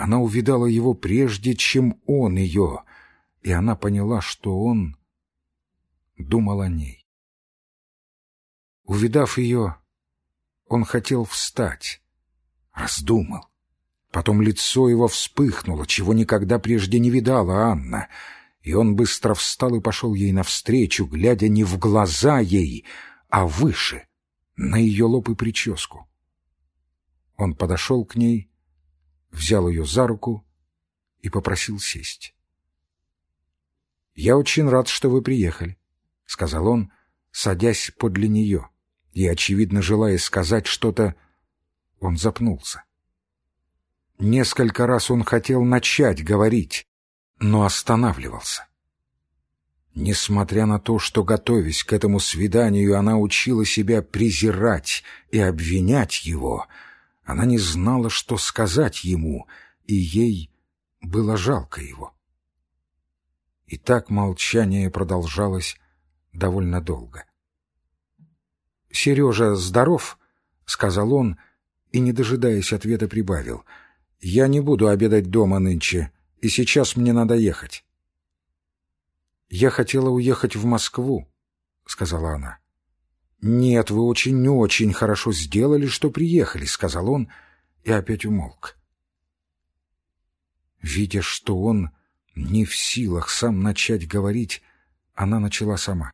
Она увидала его прежде, чем он ее, и она поняла, что он думал о ней. Увидав ее, он хотел встать, раздумал. Потом лицо его вспыхнуло, чего никогда прежде не видала Анна, и он быстро встал и пошел ей навстречу, глядя не в глаза ей, а выше, на ее лоб и прическу. Он подошел к ней, взял ее за руку и попросил сесть. «Я очень рад, что вы приехали», — сказал он, садясь подле нее, и, очевидно, желая сказать что-то, он запнулся. Несколько раз он хотел начать говорить, но останавливался. Несмотря на то, что, готовясь к этому свиданию, она учила себя презирать и обвинять его, она не знала, что сказать ему, и ей было жалко его. И так молчание продолжалось довольно долго. «Сережа здоров?» — сказал он, и, не дожидаясь ответа, прибавил — я не буду обедать дома нынче, и сейчас мне надо ехать. «Я хотела уехать в Москву», — сказала она. «Нет, вы очень-очень хорошо сделали, что приехали», — сказал он и опять умолк. Видя, что он не в силах сам начать говорить, она начала сама.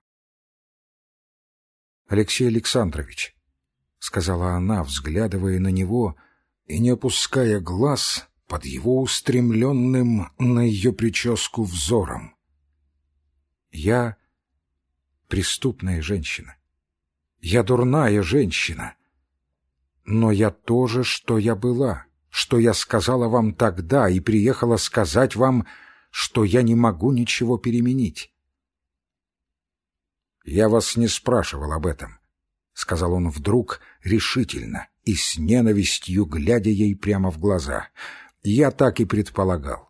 «Алексей Александрович», — сказала она, взглядывая на него, — и не опуская глаз под его устремленным на ее прическу взором. Я преступная женщина. Я дурная женщина. Но я тоже, что я была, что я сказала вам тогда и приехала сказать вам, что я не могу ничего переменить. Я вас не спрашивал об этом, — сказал он вдруг решительно и с ненавистью, глядя ей прямо в глаза. Я так и предполагал.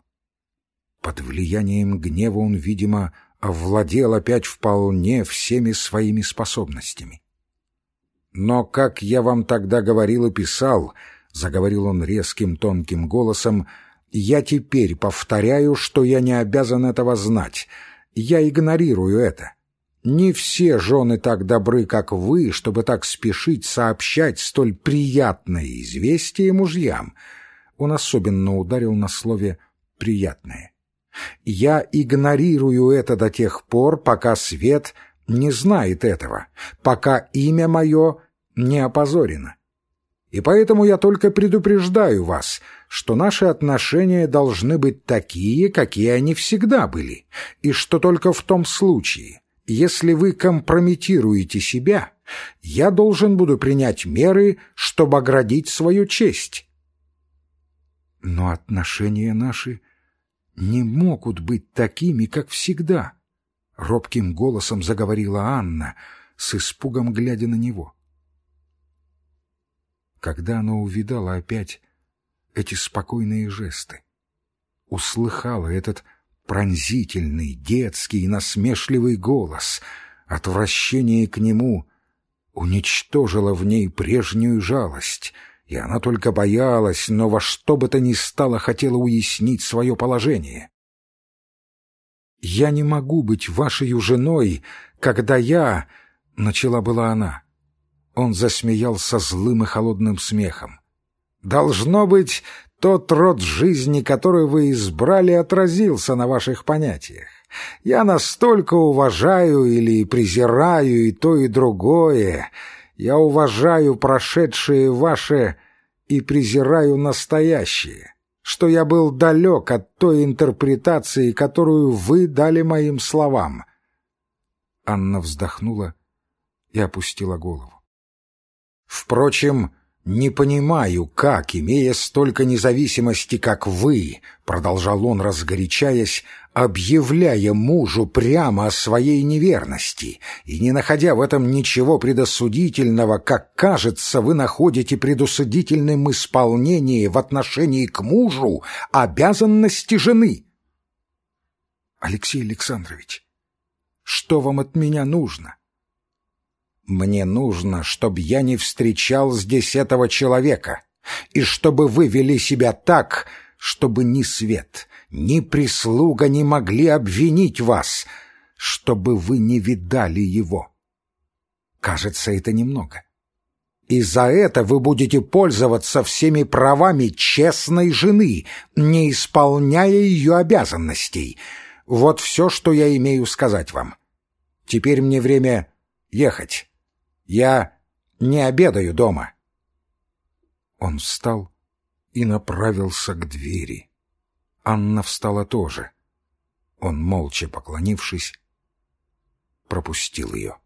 Под влиянием гнева он, видимо, овладел опять вполне всеми своими способностями. «Но, как я вам тогда говорил и писал», — заговорил он резким тонким голосом, — «я теперь повторяю, что я не обязан этого знать. Я игнорирую это. Не все жены так добры, как вы, чтобы так спешить сообщать столь приятное известие мужьям. Он особенно ударил на слове «приятное». Я игнорирую это до тех пор, пока свет не знает этого, пока имя мое не опозорено. И поэтому я только предупреждаю вас, что наши отношения должны быть такие, какие они всегда были, и что только в том случае, если вы компрометируете себя, я должен буду принять меры, чтобы оградить свою честь. Но отношения наши не могут быть такими, как всегда, — робким голосом заговорила Анна, с испугом глядя на него. Когда она увидала опять эти спокойные жесты, услыхала этот пронзительный, детский насмешливый голос, отвращение к нему уничтожило в ней прежнюю жалость, и она только боялась, но во что бы то ни стало хотела уяснить свое положение. «Я не могу быть вашей женой, когда я...» — начала была она. Он засмеялся злым и холодным смехом. «Должно быть, тот род жизни, который вы избрали, отразился на ваших понятиях. Я настолько уважаю или презираю и то, и другое. Я уважаю прошедшее ваше и презираю настоящее, что я был далек от той интерпретации, которую вы дали моим словам. Анна вздохнула и опустила голову. Впрочем, «Не понимаю, как, имея столько независимости, как вы, — продолжал он, разгорячаясь, объявляя мужу прямо о своей неверности, и не находя в этом ничего предосудительного, как кажется, вы находите предосудительным исполнение в отношении к мужу обязанности жены». «Алексей Александрович, что вам от меня нужно?» Мне нужно, чтобы я не встречал здесь этого человека, и чтобы вы вели себя так, чтобы ни свет, ни прислуга не могли обвинить вас, чтобы вы не видали его. Кажется, это немного. И за это вы будете пользоваться всеми правами честной жены, не исполняя ее обязанностей. Вот все, что я имею сказать вам. Теперь мне время ехать. Я не обедаю дома. Он встал и направился к двери. Анна встала тоже. Он, молча поклонившись, пропустил ее.